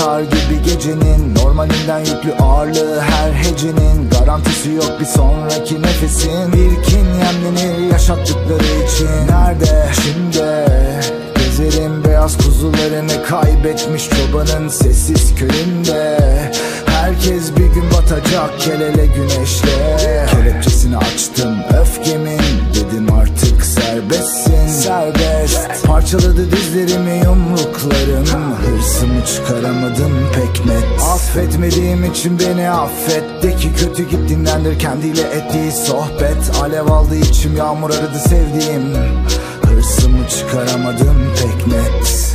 Kar gibi gecenin Normalinden yüklü ağırlığı her hecenin. Garantisi yok bir sonraki nefesin. Bir kin yemlenir yaşattıkları için. Nerede? Şimdi. Gezerim beyaz kuzularını kaybetmiş çobanın sessiz köyünde. Herkes bir gün batacak el ele güneşle. Kelepçesini açtım öfkemin. Dedim artık serbestsin Serbest. Parçaladı dizlerimi yumruklarım. Hırsımı çıkaramadım pek net. Affetmediğim için beni affet. De ki kötü git dinlendir kendiyle ettiği sohbet. Alev aldı içim yağmur aradı sevdiğim. Hırsımı çıkaramadım pek net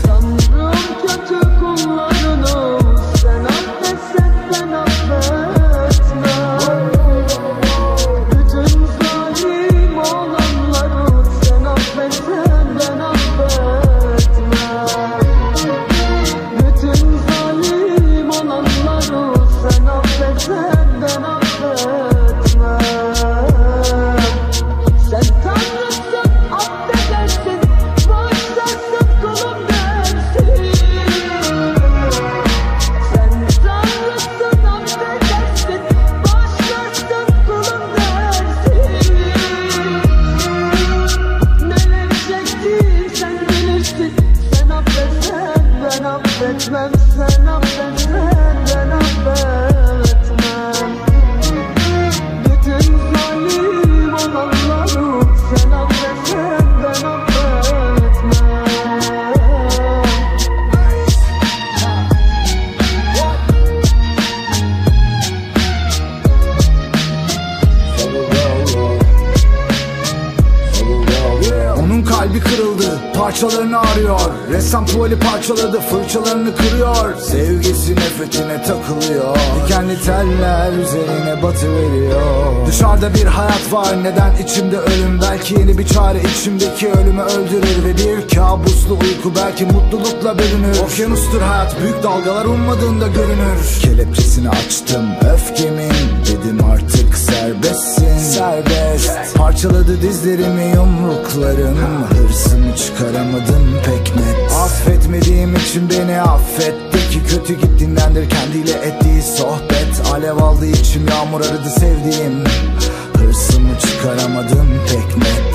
Bitch, man, stand up, kalbi kırıldı, parçalarını arıyor. Ressam tuvali parçaladı, fırçalarını kırıyor. Sevgisi nefretine takılıyor. Dikenli teller üzerine batı veriyor Dışarıda bir hayat var, neden içimde ölüm? Belki yeni bir çare içimdeki ölümü öldürür Ve bir kabuslu uyku belki mutlulukla bölünür. Okyanustur hayat, büyük dalgalar ummadığında görünür. Kelepçesini açtım, öfkemin Dedim artık serbestsin. Serbest. Parçaladı dizlerimi yumruklarım Hırsımı çıkaramadım pek net. Affetmediğim için beni affetti ki kötü git dinlendir kendiyle ettiği sohbet. Alev aldı içim yağmur aradı sevdiğim. Hırsımı çıkaramadım pek net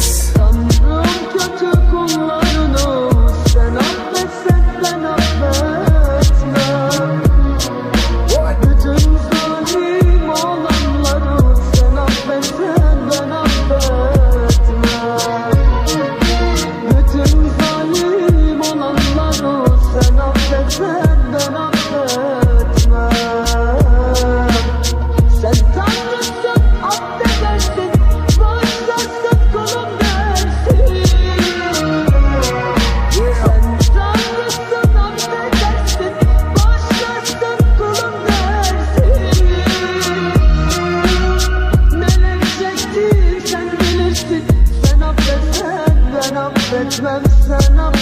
judgments and